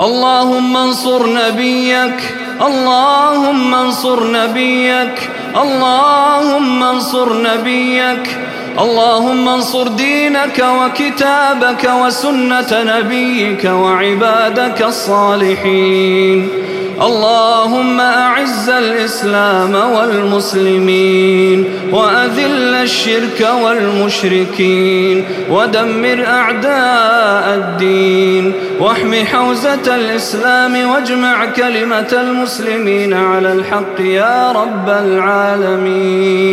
اللهم انصر نبيك اللهم انصر نبيك اللهم انصر نبيك اللهم انصر دينك وكتابك وسنة نبيك وعبادك الصالحين. اللهم أعز الإسلام والمسلمين وأذل الشرك والمشركين ودمر أعداء الدين. واحم حوزة الإسلام واجمع كلمة المسلمين على الحق يا رب العالمين.